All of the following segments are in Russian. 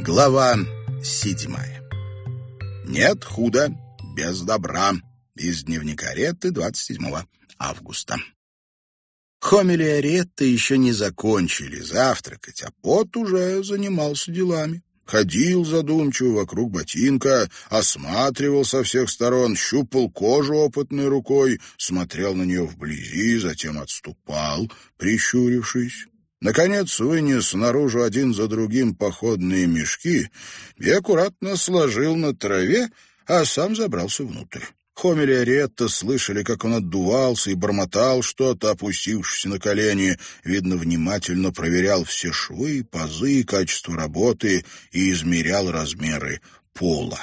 Глава седьмая. Нет худа без добра. Из дневника Ретты 27 августа. Хомели и Аретта еще не закончили завтракать, а Пот уже занимался делами. Ходил задумчиво вокруг ботинка, осматривал со всех сторон, щупал кожу опытной рукой, смотрел на нее вблизи, затем отступал, прищурившись. Наконец вынес наружу один за другим походные мешки и аккуратно сложил на траве, а сам забрался внутрь. Хомель и Ариетта слышали, как он отдувался и бормотал что-то, опустившись на колени. Видно, внимательно проверял все швы, пазы, качество работы и измерял размеры пола.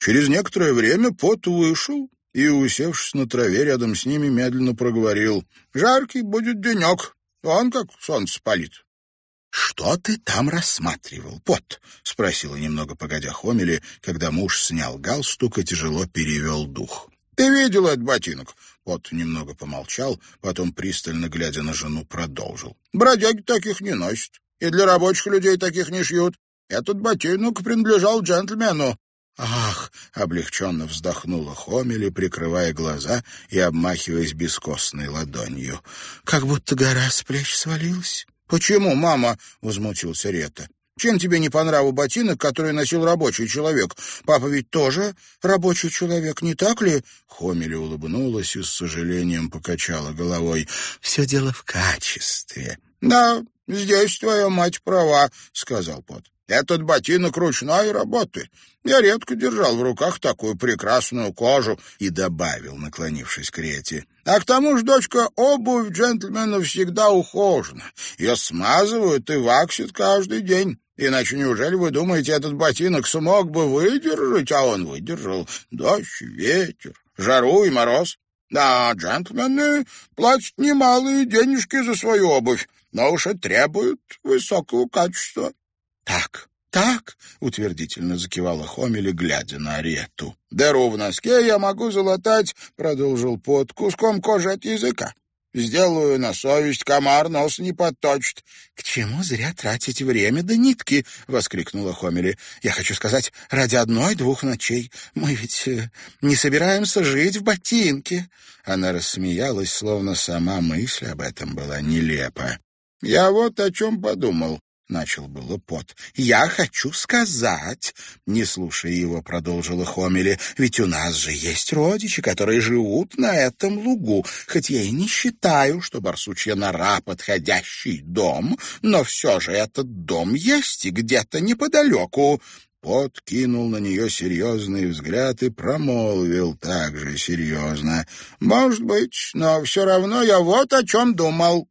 Через некоторое время пот вышел и, усевшись на траве рядом с ними, медленно проговорил. «Жаркий будет денек. Он как солнце палит. «Что ты там рассматривал, Пот?» — спросила немного погодя Хомели, когда муж снял галстук и тяжело перевел дух. «Ты видел этот ботинок?» Пот немного помолчал, потом, пристально глядя на жену, продолжил. «Бродяги таких не носят, и для рабочих людей таких не шьют. Этот ботинок принадлежал джентльмену, «Ах!» — облегченно вздохнула Хомели, прикрывая глаза и обмахиваясь бескостной ладонью. «Как будто гора с плеч свалилась». «Почему, мама?» — возмутился Рета. «Чем тебе не по нраву ботинок, который носил рабочий человек? Папа ведь тоже рабочий человек, не так ли?» Хомели улыбнулась и с сожалением покачала головой. «Все дело в качестве». «Да, здесь твоя мать права», — сказал Пот. Этот ботинок ручной работы. Я редко держал в руках такую прекрасную кожу, и добавил, наклонившись к Рете. А к тому же, дочка, обувь джентльменов всегда ухожена. Ее смазывают и ваксят каждый день. Иначе неужели вы думаете, этот ботинок смог бы выдержать, а он выдержал дождь, ветер, жару и мороз? Да, джентльмены платят немалые денежки за свою обувь, но уж и требуют высокого качества. «Так, так», — утвердительно закивала Хомели, глядя на Арету. «Дыру в носке я могу залатать», — продолжил под куском кожи от языка. Сделаю на совесть, комар нос не подточит. — К чему зря тратить время да нитки? — воскликнула Хомели. — Я хочу сказать, ради одной-двух ночей. Мы ведь э, не собираемся жить в ботинке. Она рассмеялась, словно сама мысль об этом была нелепа. — Я вот о чем подумал. — начал было пот. «Я хочу сказать...» — не слушая его, продолжила Хомели. «Ведь у нас же есть родичи, которые живут на этом лугу. Хоть я и не считаю, что барсучья нора — подходящий дом, но все же этот дом есть и где-то неподалеку». Пот кинул на нее серьезный взгляд и промолвил также серьезно. «Может быть, но все равно я вот о чем думал».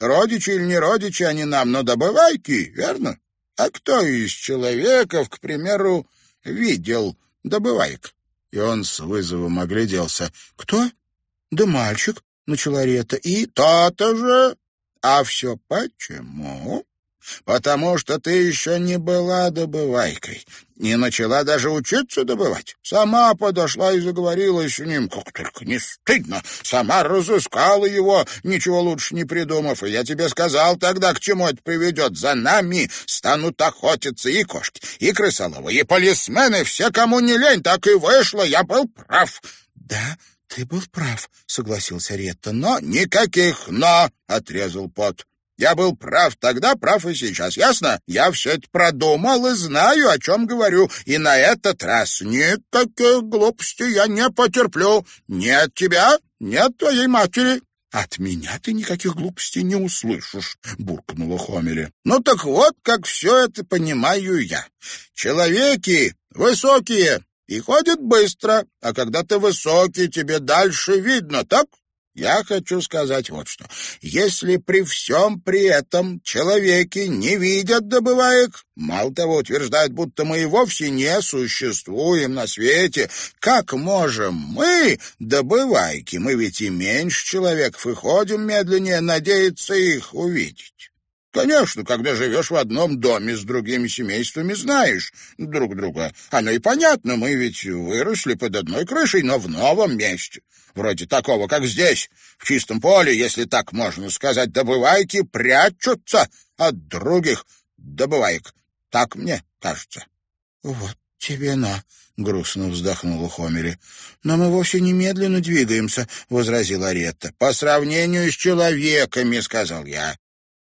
Родичи или не родичи они нам, но добывайки, верно? А кто из человеков, к примеру, видел добывайк? И он с вызовом огляделся. Кто? Да мальчик, начала Рета. И то-то же. А все почему? Потому что ты еще не была добывайкой, не начала даже учиться добывать. Сама подошла и заговорила с ним, как только не стыдно. Сама разыскала его, ничего лучше не придумав. И я тебе сказал тогда, к чему это приведет. За нами станут охотиться и кошки, и крысоловы, и полисмены, все, кому не лень, так и вышло. Я был прав. Да, ты был прав, согласился Ретта. Но никаких «но», — отрезал Пот. Я был прав тогда, прав и сейчас. Ясно? Я все это продумал и знаю, о чем говорю. И на этот раз никаких глупостей я не потерплю. Нет тебя, нет твоей матери. «От меня ты никаких глупостей не услышишь», — буркнула Хомели. «Ну так вот, как все это понимаю я. Человеки высокие и ходят быстро, а когда ты высокий, тебе дальше видно, так? Я хочу сказать вот что. Если при всем при этом человеки не видят добываек, мало того, утверждают, будто мы и вовсе не существуем на свете, как можем мы, добывайки, мы ведь и меньше человеков и ходим медленнее, надеяться их увидеть? Конечно, когда живешь в одном доме с другими семействами, знаешь друг друга. Оно и понятно, мы ведь выросли под одной крышей, но в новом месте. Вроде такого, как здесь, в чистом поле, если так можно сказать, добывайки прячутся от других добываек. Так мне кажется. — Вот тебе на, — грустно вздохнула Хомери. — Но мы вовсе немедленно двигаемся, — возразила Ретта. — По сравнению с человеками, — сказал я.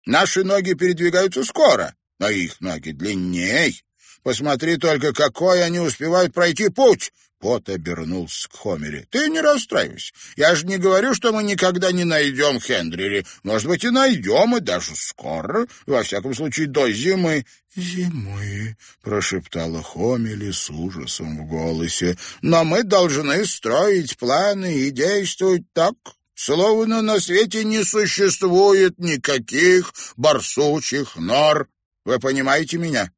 Наши ноги передвигаются скоро, но их ноги длинней. Посмотри только, какой они успевают пройти путь. Пот обернулся к Хомере. «Ты не расстраивайся. Я же не говорю, что мы никогда не найдем Хендрили. Может быть, и найдем, и даже скоро. Во всяком случае, до зимы». «Зимы», — прошептала Хомели с ужасом в голосе. «Но мы должны строить планы и действовать так, словно на свете не существует никаких барсучих нор. Вы понимаете меня?»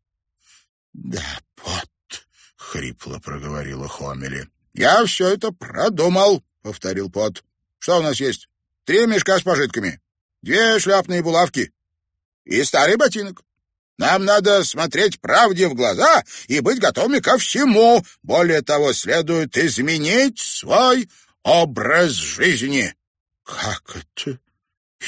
«Да, Пот», — хрипло проговорила Хомели. «Я все это продумал», — повторил Пот. «Что у нас есть? Три мешка с пожитками, две шляпные булавки и старый ботинок. Нам надо смотреть правде в глаза и быть готовыми ко всему. Более того, следует изменить свой образ жизни». «Как это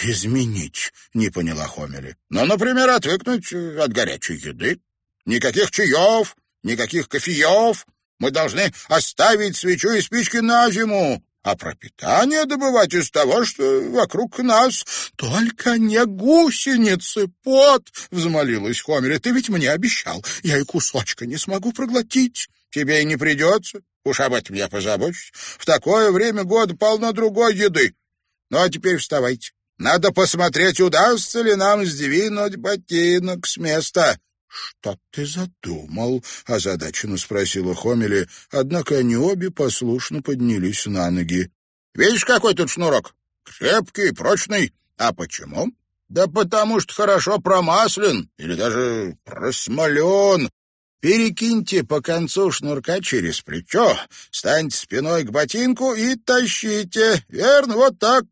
изменить?» — не поняла Хомели. «Ну, например, отвыкнуть от горячей еды. Никаких чаев, никаких кофеев. Мы должны оставить свечу и спички на зиму, а пропитание добывать из того, что вокруг нас. Только не гусеницы, пот, — взмолилась Хомере. Ты ведь мне обещал, я и кусочка не смогу проглотить. Тебе и не придется. Уж об этом я позабочусь. В такое время года полно другой еды. Ну, а теперь вставайте. Надо посмотреть, удастся ли нам сдвинуть ботинок с места. «Что ты задумал?» — озадаченно спросила Хомели, однако они обе послушно поднялись на ноги. «Видишь, какой тут шнурок? Крепкий, прочный. А почему? Да потому что хорошо промаслен или даже просмолен. Перекиньте по концу шнурка через плечо, станьте спиной к ботинку и тащите. Верно, вот так.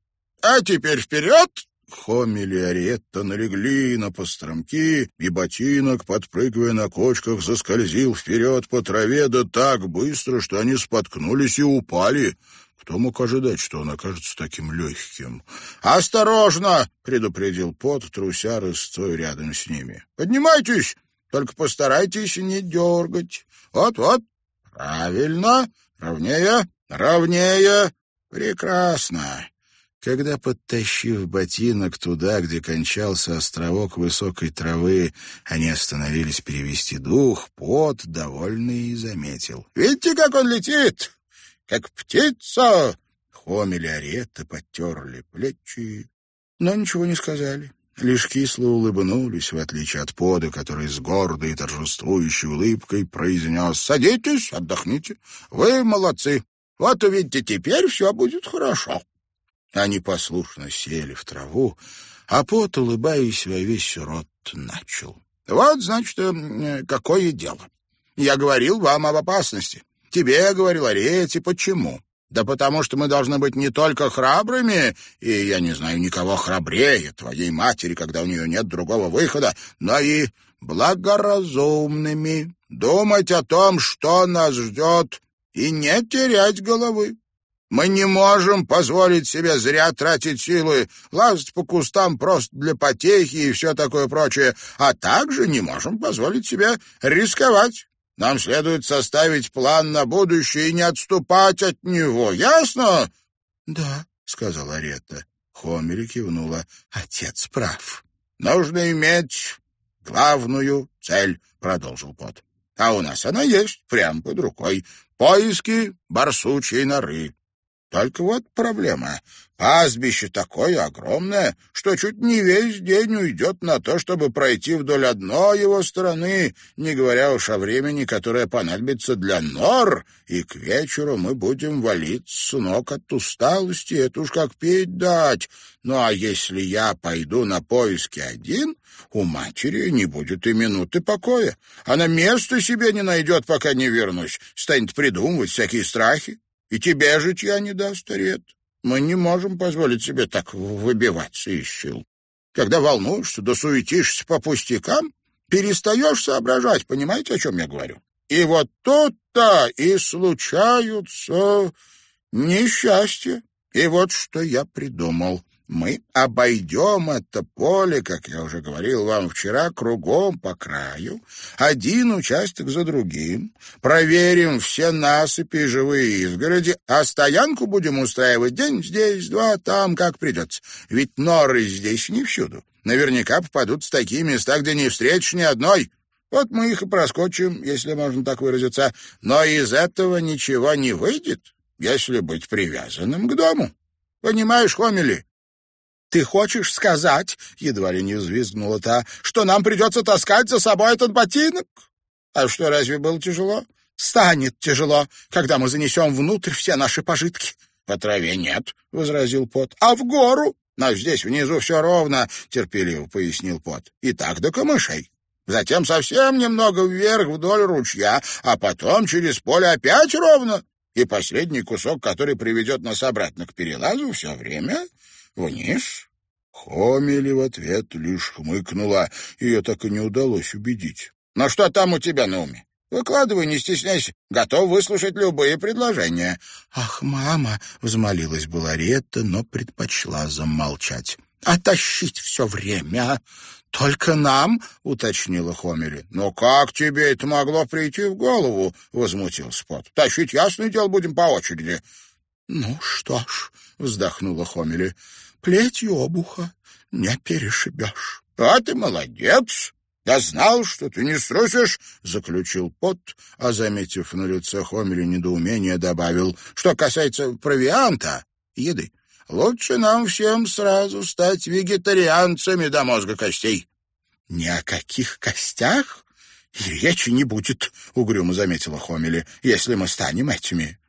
А теперь вперед Хомели и Ариетта налегли на постромки, и ботинок, подпрыгивая на кочках, заскользил вперед по траве да так быстро, что они споткнулись и упали. Кто мог ожидать, что он окажется таким легким? «Осторожно!» — предупредил Пот, труся рысцой рядом с ними. «Поднимайтесь! Только постарайтесь не дергать. Вот-вот. Правильно. Ровнее, ровнее. Прекрасно. Когда, подтащив ботинок туда, где кончался островок высокой травы, они остановились перевести дух, пот, довольный, заметил. «Видите, как он летит? Как птица!» Хомели Аретта подтерли плечи, но ничего не сказали. Лишь кисло улыбнулись, в отличие от пода, который с гордой и торжествующей улыбкой произнес «Садитесь, отдохните. Вы молодцы. Вот увидите, теперь все будет хорошо». Они послушно сели в траву, а пот, улыбаясь во весь рот, начал. «Вот, значит, э, какое дело. Я говорил вам об опасности. Тебе говорил о. Почему? Да потому что мы должны быть не только храбрыми, и я не знаю никого храбрее твоей матери, когда у нее нет другого выхода, но и благоразумными, думать о том, что нас ждет, и не терять головы. Мы не можем позволить себе зря тратить силы, лазать по кустам просто для потехи и все такое прочее, а также не можем позволить себе рисковать. Нам следует составить план на будущее и не отступать от него. Ясно? — Да, — сказала Ретта. Хомери кивнула. — Отец прав. — Нужно иметь главную цель, — продолжил Пот. — А у нас она есть, прямо под рукой. Поиски барсучьей норы. Только вот проблема. Пастбище такое огромное, что чуть не весь день уйдет на то, чтобы пройти вдоль одной его стороны, не говоря уж о времени, которое понадобится для нор, и к вечеру мы будем валиться с ног от усталости, это уж как петь дать. Ну а если я пойду на поиски один, у матери не будет и минуты покоя. Она места себе не найдет, пока не вернусь, станет придумывать всякие страхи. И тебе житья не даст, Ред. Мы не можем позволить себе так выбиваться из сил. Когда волнуешься да суетишься по пустякам, перестаешь соображать, понимаете, о чем я говорю? И вот тут-то и случаются несчастья. И вот что я придумал. Мы обойдем это поле, как я уже говорил вам вчера, кругом по краю, один участок за другим, проверим все насыпи и живые изгороди, а стоянку будем устраивать день здесь, два там, как придется. Ведь норы здесь не всюду. Наверняка попадут в такие места, где не встретишь ни одной. Вот мы их и проскочим, если можно так выразиться. Но из этого ничего не выйдет, если быть привязанным к дому. Понимаешь, Хомели? «Ты хочешь сказать, — едва ли не взвизгнула та, — что нам придется таскать за собой этот ботинок? А что, разве было тяжело? Станет тяжело, когда мы занесем внутрь все наши пожитки». «По траве нет», — возразил Пот. «А в гору? Но здесь внизу все ровно», — терпеливо пояснил Пот. «И так до камышей. Затем совсем немного вверх вдоль ручья, а потом через поле опять ровно. И последний кусок, который приведет нас обратно к перелазу, все время вниз. Хомели в ответ лишь хмыкнула. Ее так и не удалось убедить. «Ну что там у тебя на уме? Выкладывай, не стесняйся. Готов выслушать любые предложения». «Ах, мама!» — взмолилась была Ретта, но предпочла замолчать. «А тащить все время? Только нам?» — уточнила Хомели. «Но как тебе это могло прийти в голову?» — возмутился Пот. «Тащить, ясное дело, будем по очереди». «Ну что ж», — вздохнула Хомели, плетью обуха не перешибешь. — А ты молодец! Я знал, что ты не струсишь, — заключил Пот, а, заметив на лице Хомеля недоумение, добавил, что касается провианта, еды. Лучше нам всем сразу стать вегетарианцами до мозга костей. — Ни о каких костях и речи не будет, — угрюмо заметила Хомели, — если мы станем этими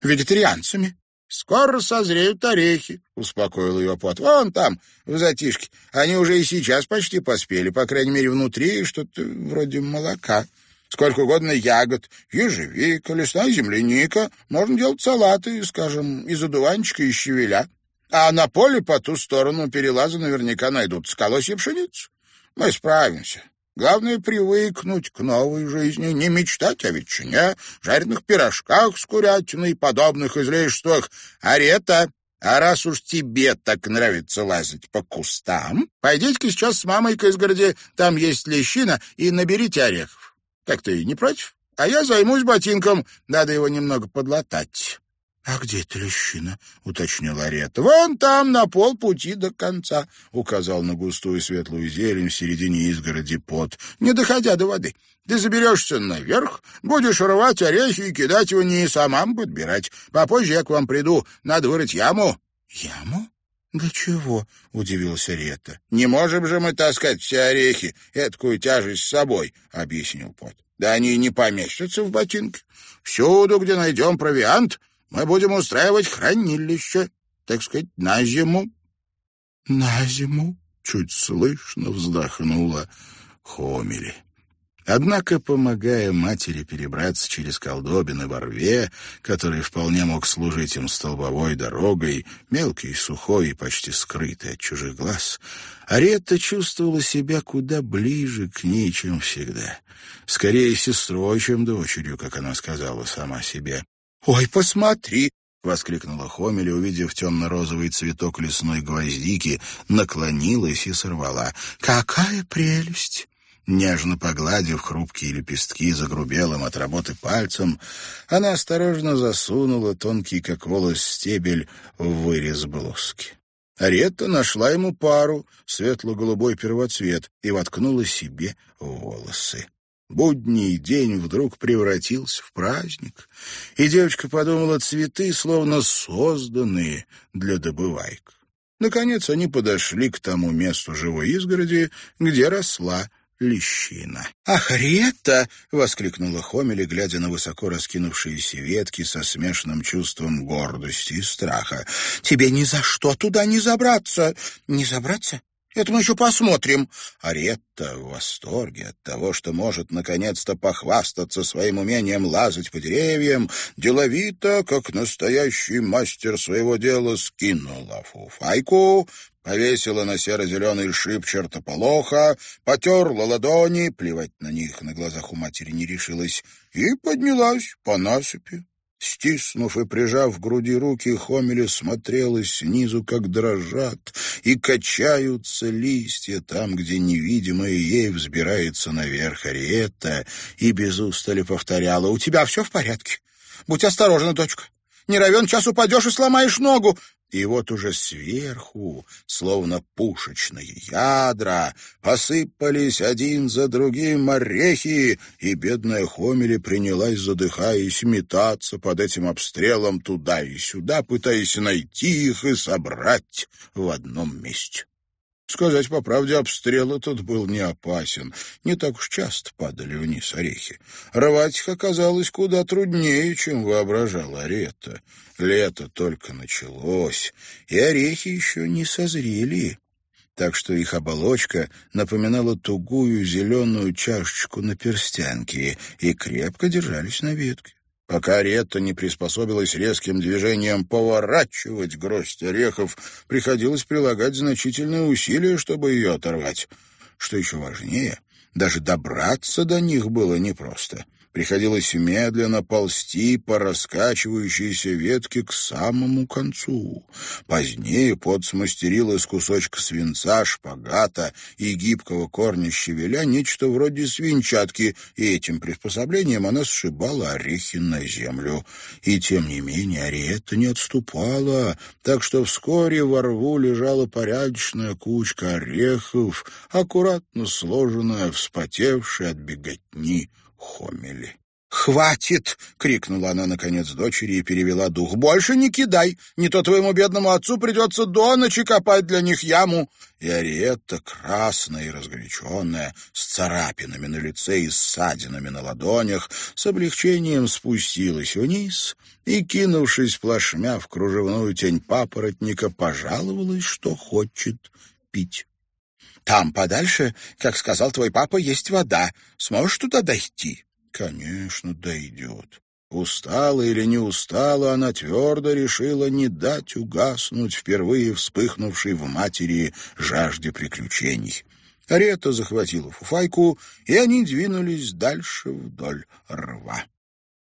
вегетарианцами. «Скоро созреют орехи», — успокоил ее Пот. «Вон там, в затишке. Они уже и сейчас почти поспели, по крайней мере, внутри что-то вроде молока. Сколько угодно ягод, ежевика, лесная земляника. Можно делать салаты, скажем, из одуванчика и щавеля. А на поле по ту сторону перелаза наверняка найдут колосья пшеницы. Мы справимся». Главное — привыкнуть к новой жизни, не мечтать о ветчине, жареных пирожках с курятиной и подобных излишествах. Арета, а раз уж тебе так нравится лазать по кустам, пойдите-ка сейчас с мамой к изгороди, там есть лещина, и наберите орехов. Как ты, не против? А я займусь ботинком, надо его немного подлатать. «А где эта лещина?» — уточнил Арета. «Вон там, на полпути до конца», — указал на густую светлую зелень в середине изгороди пот, не доходя до воды. «Ты заберешься наверх, будешь рвать орехи и кидать его не самам подбирать. Попозже я к вам приду, надо вырыть яму». «Яму? Для чего?» — удивился Рета. «Не можем же мы таскать все орехи, эткую тяжесть с собой», — объяснил пот. «Да они не поместятся в ботинки. Всюду, где найдем провиант, мы будем устраивать хранилище, так сказать, на зиму. — На зиму? — чуть слышно вздохнула Хомели. Однако, помогая матери перебраться через колдобины во рве, который вполне мог служить им столбовой дорогой, мелкий, сухой и почти скрытый от чужих глаз, Аретта чувствовала себя куда ближе к ней, чем всегда. Скорее сестрой, чем дочерью, как она сказала сама себе. «Ой, посмотри!» — воскликнула Хомели, увидев темно-розовый цветок лесной гвоздики, наклонилась и сорвала. «Какая прелесть!» Нежно погладив хрупкие лепестки загрубелым от работы пальцем, она осторожно засунула тонкий, как волос, стебель в вырез блузки. Аретта нашла ему пару, светло-голубой первоцвет, и воткнула себе волосы. Будний день вдруг превратился в праздник, и девочка подумала, цветы словно созданные для добывайк. Наконец они подошли к тому месту живой изгороди, где росла лещина. «Ах, Ретта!» — воскликнула Хомели, глядя на высоко раскинувшиеся ветки со смешанным чувством гордости и страха. «Тебе ни за что туда не забраться!» «Не забраться? Это мы еще посмотрим. Аретта в восторге от того, что может наконец-то похвастаться своим умением лазать по деревьям, деловито, как настоящий мастер своего дела, скинула фуфайку, повесила на серо-зеленый шип чертополоха, потерла ладони, плевать на них на глазах у матери не решилась, и поднялась по насыпи Стиснув и прижав к груди руки, Хомели смотрела снизу, как дрожат и качаются листья там, где невидимая ей взбирается наверх Ариетта, и без устали повторяла «У тебя все в порядке? Будь осторожна, дочка. Не равен час упадешь и сломаешь ногу. И вот уже сверху, словно пушечные ядра, посыпались один за другим орехи, и бедная Хомели принялась, задыхаясь, метаться под этим обстрелом туда и сюда, пытаясь найти их и собрать в одном месте. Сказать по правде, обстрел этот был не опасен. Не так уж часто падали вниз орехи. Рвать их оказалось куда труднее, чем воображала Арета. Лето только началось, и орехи еще не созрели так что их оболочка напоминала тугую зеленую чашечку на перстянке и крепко держались на ветке. Пока Ретта не приспособилась резким движением поворачивать гроздь орехов, приходилось прилагать значительные усилия, чтобы ее оторвать. Что еще важнее, даже добраться до них было непросто. Приходилось медленно ползти по раскачивающейся ветке к самому концу. Позднее Пот смастерил из кусочка свинца, шпагата и гибкого корня щавеля нечто вроде свинчатки, и этим приспособлением она сшибала орехи на землю. И тем не менее Ариетта не отступала, так что вскоре во рву лежала порядочная кучка орехов, аккуратно сложенная, вспотевшая от беготни Хомели. «Хватит!» — крикнула она, наконец, дочери и перевела дух. «Больше не кидай! Не то твоему бедному отцу придется до ночи копать для них яму!» И Ариетта, красная и разгоряченная, с царапинами на лице и ссадинами на ладонях, с облегчением спустилась вниз и, кинувшись плашмя в кружевную тень папоротника, пожаловалась, что хочет пить. Там подальше, как сказал твой папа, есть вода. Сможешь туда дойти? Конечно, дойдет. Устала или не устала, она твердо решила не дать угаснуть впервые вспыхнувшей в матери жажде приключений. Карета захватила фуфайку, и они двинулись дальше вдоль рва.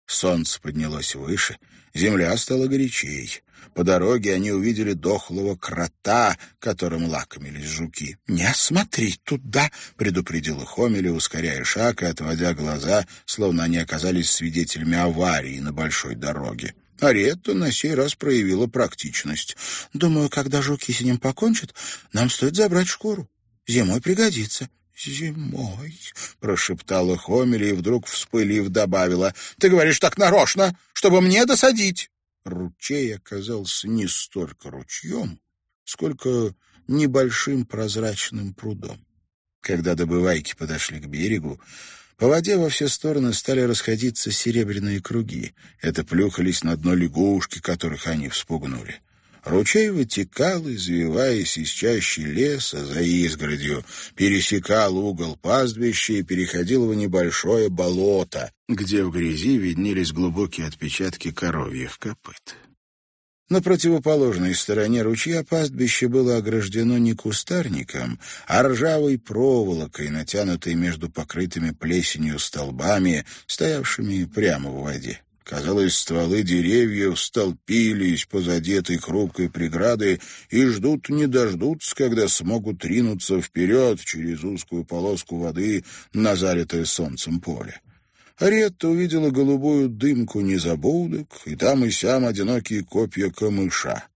Солнце поднялось выше, земля стала горячей. По дороге они увидели дохлого крота, которым лакомились жуки. «Не смотри туда!» — предупредила Хомели, ускоряя шаг и отводя глаза, словно они оказались свидетелями аварии на большой дороге. Аретта на сей раз проявила практичность. «Думаю, когда жуки с ним покончат, нам стоит забрать шкуру. Зимой пригодится». «Зимой», — прошептала Хомели и вдруг, вспылив, добавила. «Ты говоришь так нарочно, чтобы мне досадить» ручей оказался не столько ручьем, сколько небольшим прозрачным прудом. Когда добывайки подошли к берегу, по воде во все стороны стали расходиться серебряные круги. Это плюхались на дно лягушки, которых они вспугнули. Ручей вытекал, извиваясь из чащи леса за изгородью, пересекал угол пастбища и переходил в небольшое болото, где в грязи виднелись глубокие отпечатки коровьих копыт. На противоположной стороне ручья пастбище было ограждено не кустарником, а ржавой проволокой, натянутой между покрытыми плесенью столбами, стоявшими прямо в воде. Казалось, стволы деревьев столпились позади этой хрупкой преграды и ждут не дождутся, когда смогут ринуться вперед через узкую полоску воды на залитое солнцем поле. Аретта увидела голубую дымку незабудок, и там и сям одинокие копья камыша.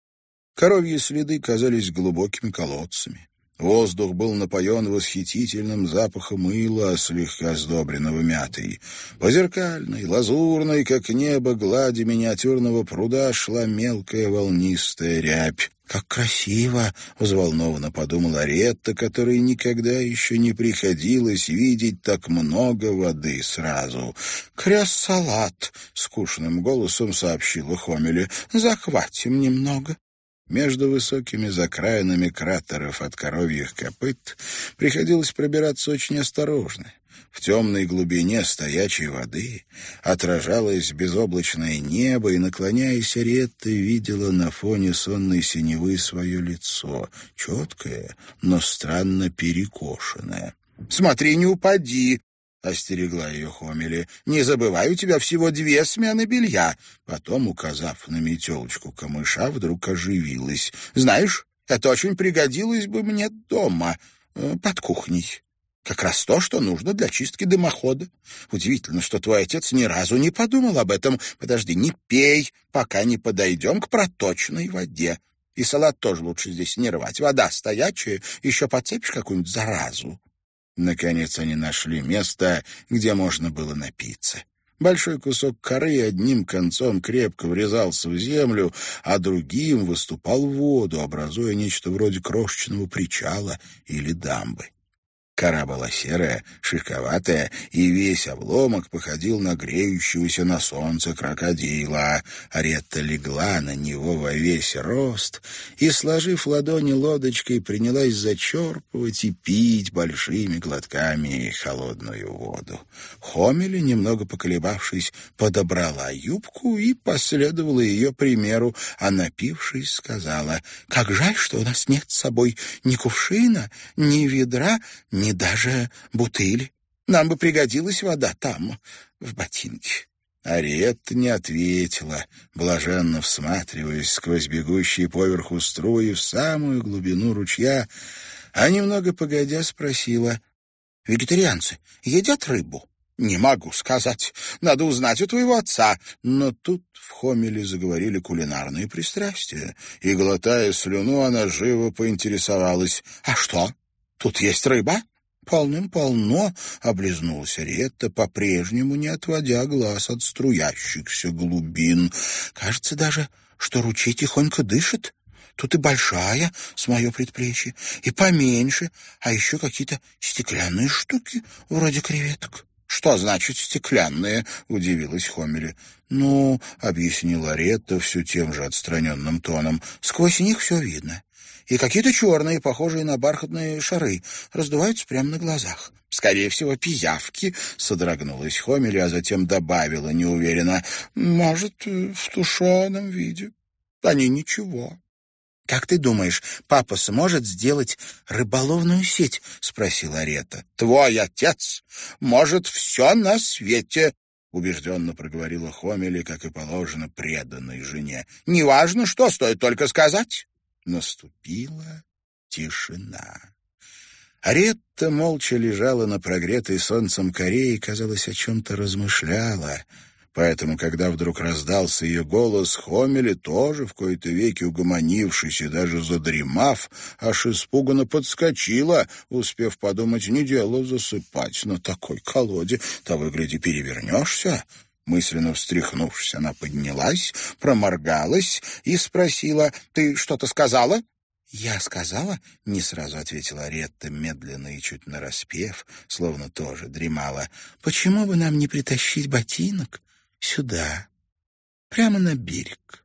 Коровьи следы казались глубокими колодцами. Воздух был напоен восхитительным запахом мыла, слегка сдобренного мятой. По зеркальной, лазурной, как небо, глади миниатюрного пруда шла мелкая волнистая рябь. «Как красиво!» — взволнованно подумала Ретта, которой никогда еще не приходилось видеть так много воды сразу. «Кряс-салат!» — скучным голосом сообщила Хомеле. «Захватим немного». Между высокими закраинами кратеров от коровьих копыт приходилось пробираться очень осторожно. В темной глубине стоячей воды отражалось безоблачное небо, и, наклоняясь, Ретта видела на фоне сонной синевы свое лицо, четкое, но странно перекошенное. «Смотри, не упади!» — остерегла ее Хомели. «Не забывай, у тебя всего две смены белья». Потом, указав на метелочку камыша, вдруг оживилась. «Знаешь, это очень пригодилось бы мне дома, э, под кухней. Как раз то, что нужно для чистки дымохода. Удивительно, что твой отец ни разу не подумал об этом. Подожди, не пей, пока не подойдем к проточной воде. И салат тоже лучше здесь не рвать. Вода стоячая, еще подцепишь какую-нибудь заразу. Наконец они нашли место, где можно было напиться. Большой кусок коры одним концом крепко врезался в землю, а другим выступал в воду, образуя нечто вроде крошечного причала или дамбы. Кора была серая, шишковатая, и весь обломок походил на греющегося на солнце крокодила. Аретта легла на него во весь рост и, сложив ладони лодочкой, принялась зачерпывать и пить большими глотками холодную воду. Хомели, немного поколебавшись, подобрала юбку и последовала ее примеру, а напившись, сказала, «Как жаль, что у нас нет с собой ни кувшина, ни ведра, ни ни даже бутыли. Нам бы пригодилась вода там, в ботинке». Ариетта не ответила, блаженно всматриваясь сквозь бегущие поверху струи в самую глубину ручья, а немного погодя спросила, «Вегетарианцы едят рыбу?» «Не могу сказать. Надо узнать у твоего отца». Но тут в Хомеле заговорили кулинарные пристрастия, и, глотая слюну, она живо поинтересовалась, «А что, тут есть рыба?» «Полным-полно», — облизнулась Ретта, по-прежнему не отводя глаз от струящихся глубин. «Кажется даже, что ручей тихонько дышит. Тут и большая, с мое предплечье, и поменьше, а еще какие-то стеклянные штуки, вроде креветок». «Что значит стеклянные?» — удивилась Хомели. «Ну, — объяснила Ретта все тем же отстраненным тоном, — сквозь них все видно и какие-то черные, похожие на бархатные шары, раздуваются прямо на глазах. «Скорее всего, пиявки», — содрогнулась Хомели, а затем добавила неуверенно, «может, в тушеном виде. Они ничего». «Как ты думаешь, папа сможет сделать рыболовную сеть?» — спросила Арета. «Твой отец может все на свете», — убежденно проговорила Хомели, как и положено преданной жене. «Неважно, что стоит только сказать». Наступила тишина. Аретта молча лежала на прогретой солнцем коре и, казалось, о чем-то размышляла. Поэтому, когда вдруг раздался ее голос, Хомели, тоже в кои-то веки угомонившись и даже задремав, аж испуганно подскочила, успев подумать, не дело засыпать на такой колоде, того, гляди, перевернешься. Мысленно встряхнувшись, она поднялась, проморгалась и спросила, «Ты что-то сказала?» «Я сказала?» — не сразу ответила Ретта, медленно и чуть нараспев, словно тоже дремала. «Почему бы нам не притащить ботинок сюда, прямо на берег?»